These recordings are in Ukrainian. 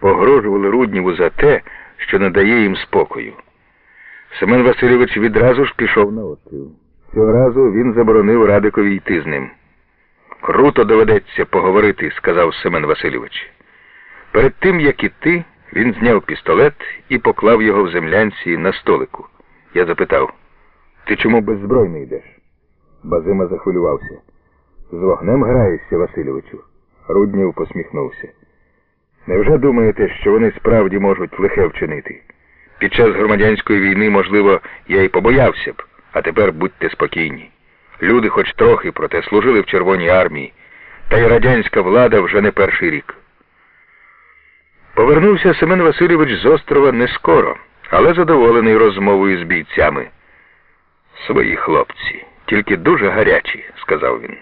погрожували Рудніву за те, що не дає їм спокою. Семен Васильович відразу ж пішов на острів. Цього разу він заборонив Радикові йти з ним. Круто доведеться поговорити, сказав Семен Васильович. Перед тим, як іти, він зняв пістолет і поклав його в землянці на столику. Я запитав, ти чому беззбройний йдеш? Базима захвилювався. З вогнем граєшся, Васильовичу. Руднів посміхнувся. Невже думаєте, що вони справді можуть лихе вчинити? Під час громадянської війни, можливо, я й побоявся б, а тепер будьте спокійні. Люди хоч трохи, проте служили в Червоній армії, та й радянська влада вже не перший рік. Повернувся Семен Васильович з острова не скоро, але задоволений розмовою з бійцями. Свої хлопці, тільки дуже гарячі, сказав він.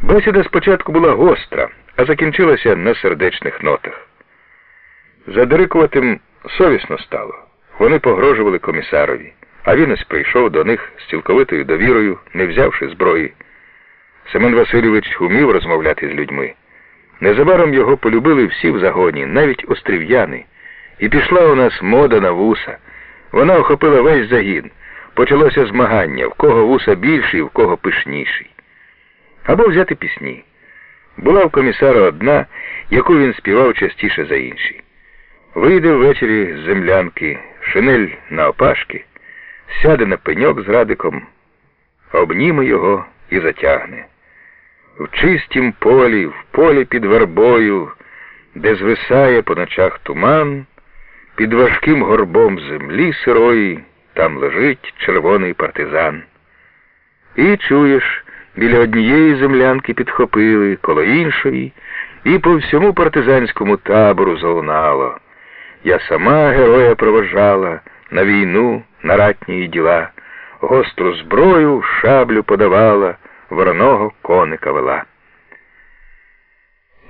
Бесіда спочатку була гостра, а закінчилася на сердечних нотах. За Дирикуватим совісно стало. Вони погрожували комісарові, а він ось прийшов до них з цілковитою довірою, не взявши зброї. Семен Васильович умів розмовляти з людьми. Незабаром його полюбили всі в загоні, навіть острів'яни. І пішла у нас мода на вуса. Вона охопила весь загін. Почалося змагання, в кого вуса більший, в кого пишніший. Або взяти пісні. Була в комісара одна, яку він співав частіше за інші. Вийде ввечері з землянки, шинель на опашки, сяде на пеньок з радиком, обніме його і затягне. В чистім полі, в полі під вербою, де звисає по ночах туман, під важким горбом землі сирої, там лежить червоний партизан. І чуєш, біля однієї землянки підхопили, коло іншої, і по всьому партизанському табору залунало. Я сама героя провожала на війну, на ратні діла, гостру зброю, шаблю подавала, вороного коника вела.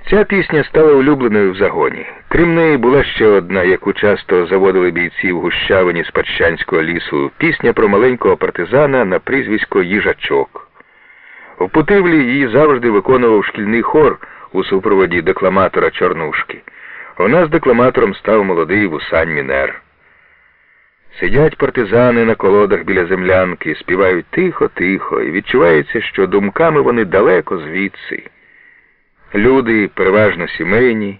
Ця пісня стала улюбленою в загоні. Крім неї була ще одна, яку часто заводили бійці в гущавині з Паччанського лісу, пісня про маленького партизана на прізвисько Їжачок. В Путивлі її завжди виконував шкільний хор у супроводі декламатора Чорнушки. У нас декламатором став молодий вусань Мінер. Сидять партизани на колодах біля землянки, співають тихо-тихо, і відчувається, що думками вони далеко звідси. Люди переважно сімейні,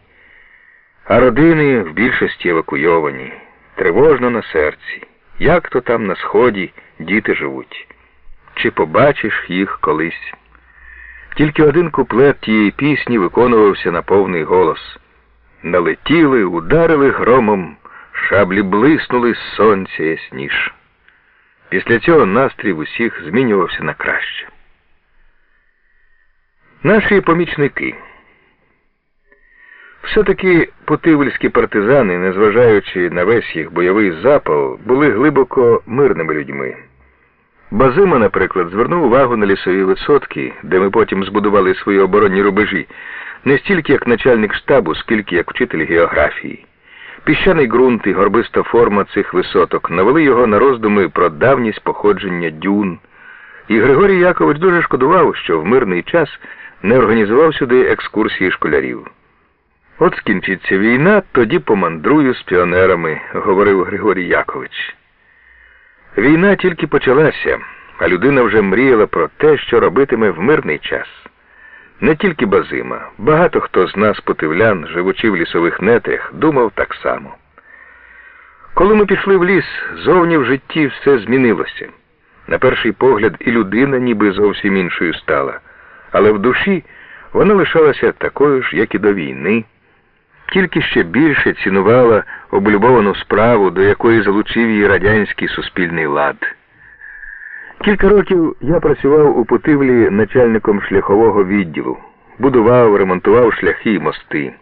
а родини в більшості евакуйовані, тривожно на серці. Як то там на сході діти живуть? Чи побачиш їх колись? Тільки один куплет тієї пісні виконувався на повний голос. Налетіли, ударили громом, шаблі блиснули з сонця ясніш. Після цього настрій усіх змінювався на краще. Наші помічники. Все-таки потивльські партизани, незважаючи на весь їх бойовий запал, були глибоко мирними людьми. Базима, наприклад, звернув увагу на лісові висотки, де ми потім збудували свої оборонні рубежі, не стільки як начальник штабу, скільки як вчитель географії. Піщаний ґрунт і горбиста форма цих висоток навели його на роздуми про давність походження дюн. І Григорій Якович дуже шкодував, що в мирний час не організував сюди екскурсії школярів. От скінчиться війна, тоді помандрую з піонерами, говорив Григорій Якович. Війна тільки почалася, а людина вже мріяла про те, що робитиме в мирний час. Не тільки Базима, багато хто з нас, потивлян, живучи в лісових нетрях, думав так само. Коли ми пішли в ліс, зовні в житті все змінилося. На перший погляд, і людина ніби зовсім іншою стала, але в душі вона лишалася такою ж, як і до війни, тільки ще більше цінувала облюбовану справу, до якої залучив її радянський суспільний лад. Кілька років я працював у Путивлі начальником шляхового відділу, будував, ремонтував шляхи і мости,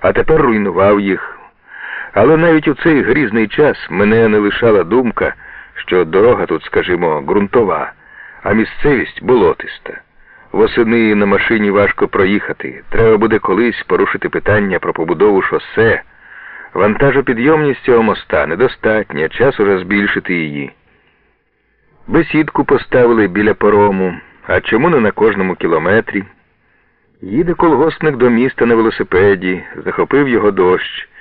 а тепер руйнував їх. Але навіть у цей грізний час мене не лишала думка, що дорога тут, скажімо, ґрунтова, а місцевість болотиста. Восени на машині важко проїхати. Треба буде колись порушити питання про побудову шосе. Вантажопідйомність цього моста недостатня, час уже збільшити її. Бесідку поставили біля порому, а чому не на кожному кілометрі? Їде колгоспник до міста на велосипеді, захопив його дощ.